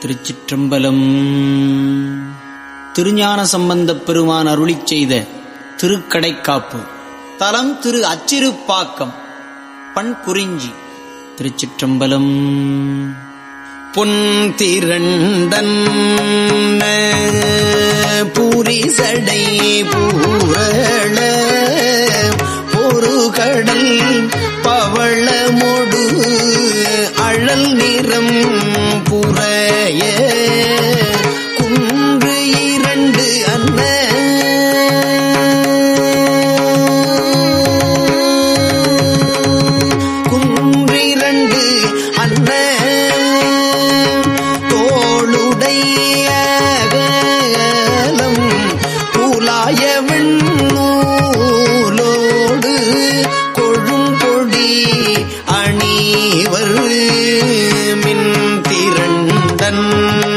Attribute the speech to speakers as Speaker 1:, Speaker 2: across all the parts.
Speaker 1: திருச்சிற்றம்பலம். திருஞான சம்பந்தப் பெருமான் அருளி செய்த திருக்கடைக்காப்பு. தலம் திரு அச்சிறுப்பாக்கம். பண் குறிஞ்சி திருச்சிற்றம்பலம். பொன்திரண்டன். பூரிசடை பூரள பொறு கடல் பவளமோ நிறம் புறைய கண்டன்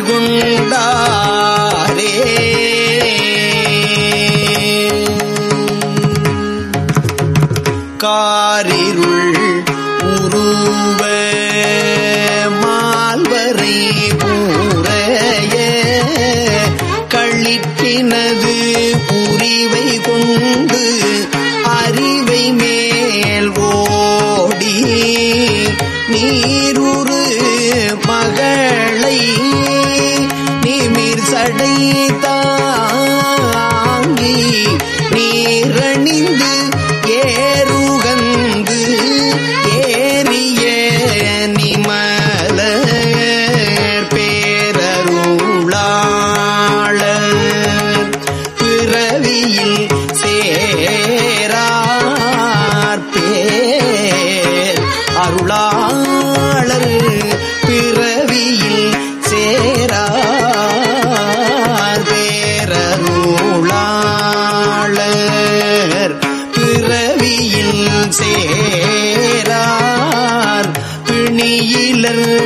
Speaker 1: குண்டார் தடை சிலர்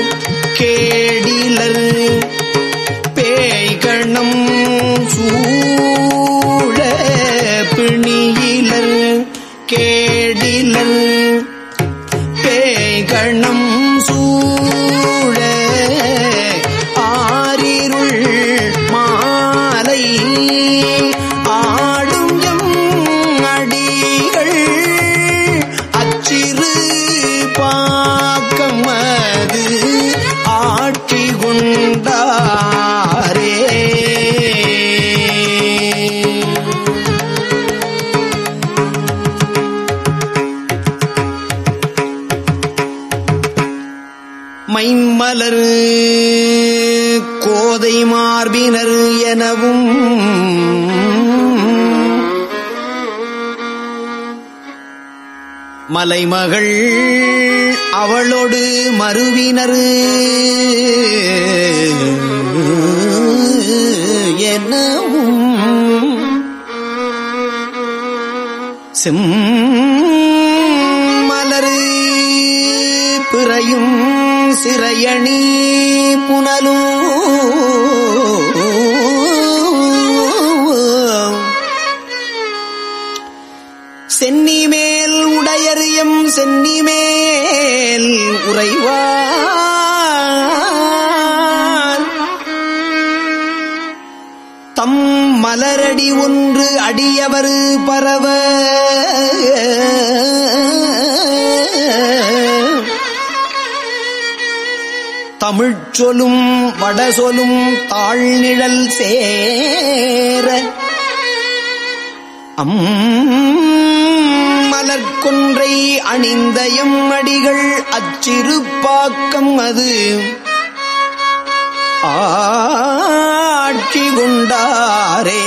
Speaker 1: எனவும். மலைமகள் அவளோடு மறுவினர் எனவும். செம்மலரு பிறையும் சிறையணி புனலும் சொலும் வடசொலும் தாழ்நிழல் சேர. அம் மலர்கொன்றை அணிந்த எம் அடிகள் அச்சிறுப்பாக்கம் அது. ஆட்சி கொண்டாரே.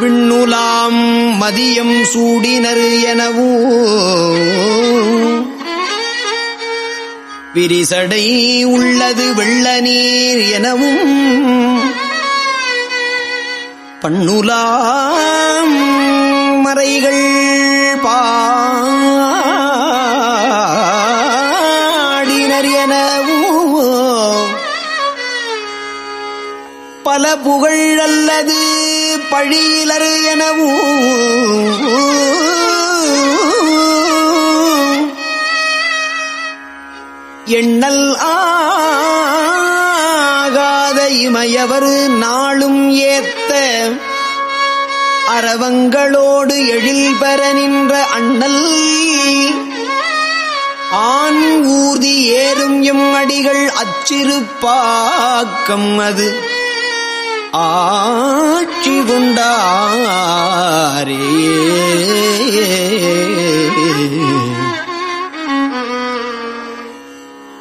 Speaker 1: விண்ணுலாம் மதியம் சூடினர் எனவும் பிரிசடை உள்ளது வெள்ள நீர் எனவும் பண்ணுலாம் மறைகள் பாடினர் எனவும் பல புகழ் அல்லது பழியிலர் எனவும் இமையவர் நாளும் ஏத்த அரவங்களோடு எழில் பெற நின்ற அண்ணல். ஆண் ஊர்தி ஏறும் எம் அடிகள் அச்சிறுப்பாக்கம் அது. ஆட்சி கொண்டாரே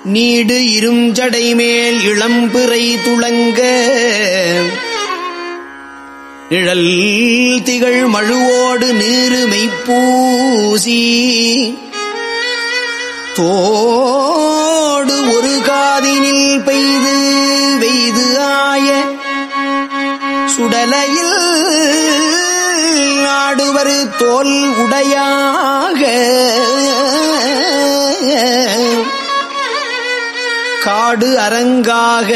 Speaker 1: நீடு இருஞ்சடை மேல் இளம்பிறை துளங்க. இழல் திகழ் மழுவோடு நீரு மெய்ப்பூசி தோடு ஒரு காதினில் பெய்து வெய்து ஆய. சுடலையில் நாடுவர் தோல் உடையாக. காடு அரங்காக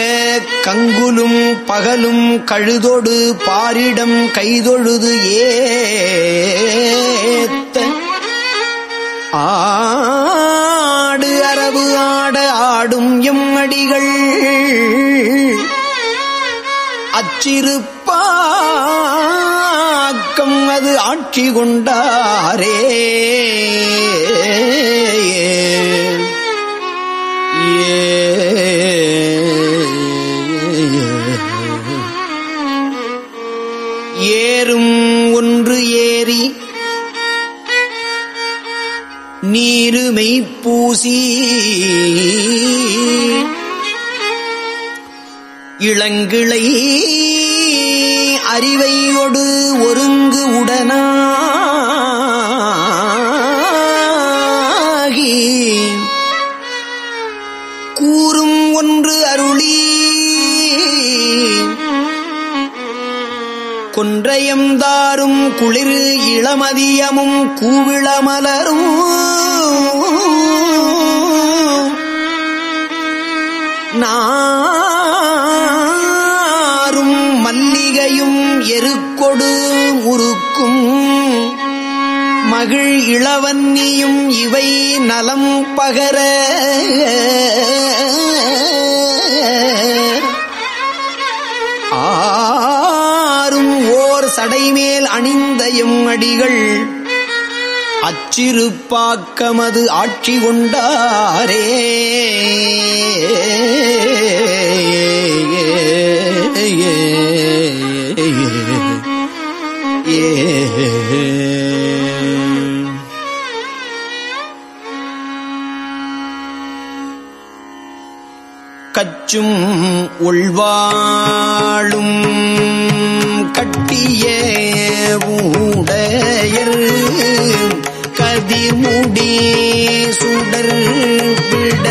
Speaker 1: கங்குலும் பகலும் கழுதொடு பாரிடம் கைதொழுது ஏத்த. ஆடு அரபு ஆட ஆடும் எம்மடிகள். அச்சிறுப்பாக்கம் அது ஆட்சி கொண்டாரே. ஏறும் ஒன்று ஏறி நீருமை பூசி இளங்கிளை அறிவையொடு ஒருங்கு உடனா கொன்றையம்தாரும் குளிர் இளமதியமும் கூவிளமலரும். நாரும் மல்லிகையும் எருக்கொடு முறுக்கும் மகிழ் இளவன்னியும் இவை நலம் பகர. சடைமேல் அணிந்த எம் அடிகள் அச்சிறுப்பாக்கமது ஆட்சி கொண்டாரே. கச்சும் உள்வாழும் கட்டிய ஊடையர் கதிமுடி சுடர் விட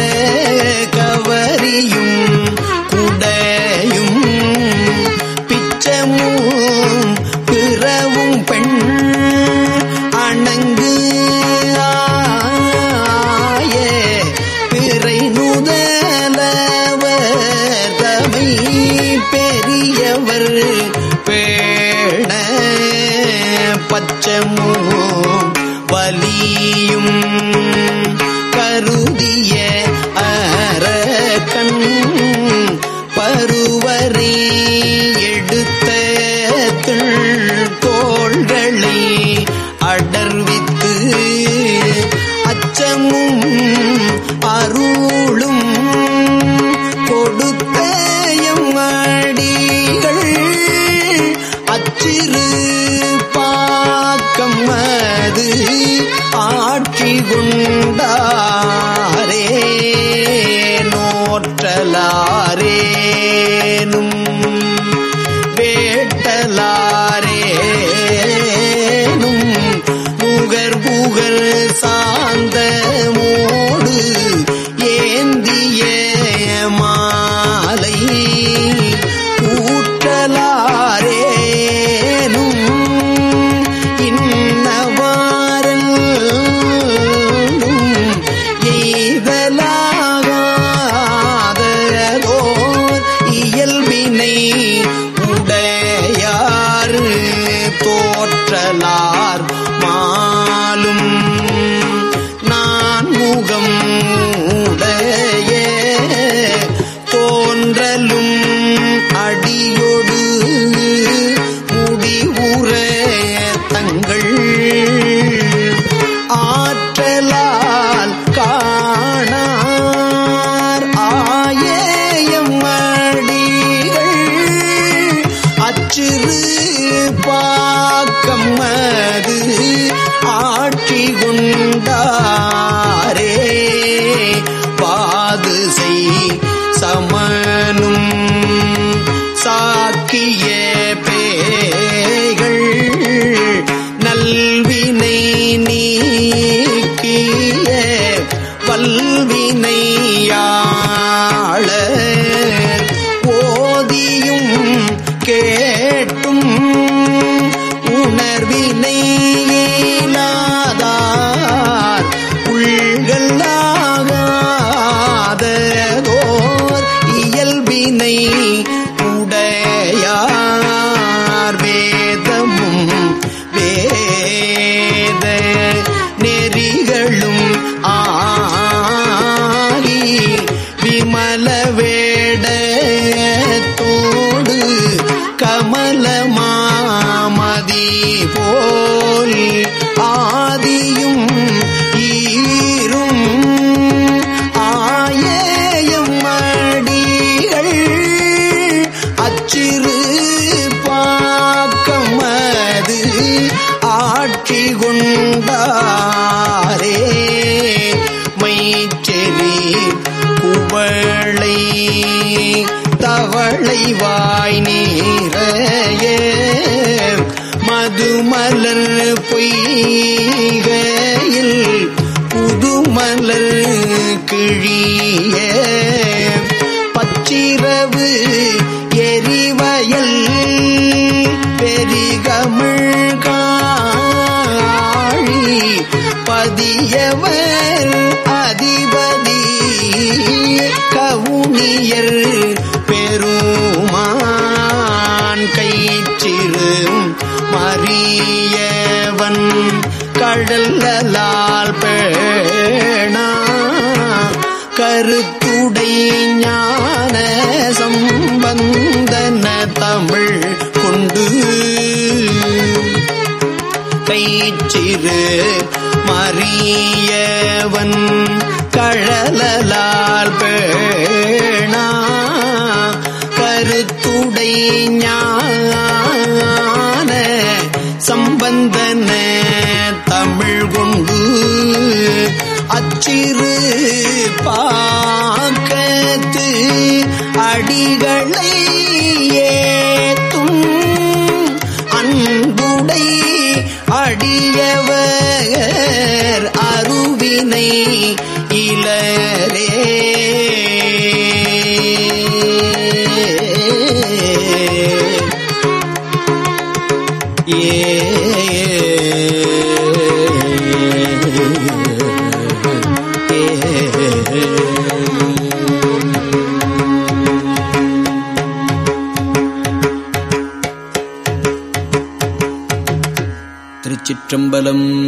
Speaker 1: கவரியும் பச்சமும் வலியும் கருதிய அரக்கண் பருவரே. அது ஆட்சி குண்டாரே நோற்றலாரே. நீ தவளை தவளை வாய் நீரைய மதுமலர் பொய்கையில் புதுமலர் கிழிய பச்சிரவு எரிவயல் பெரிகமிழ்காழி காழி கடல்லால் பேணா. கருத்துடை ஞான சம்பந்தன தமிழ் கொண்டு. கைச்சிறு மறியவன் கழலால் பேணா அச்சிறு பாக்கத்து அடிகளை ஏத்தும் அன்புடை அடியவர் அருவினை இளரே. திருச்சிற்றம்பலம்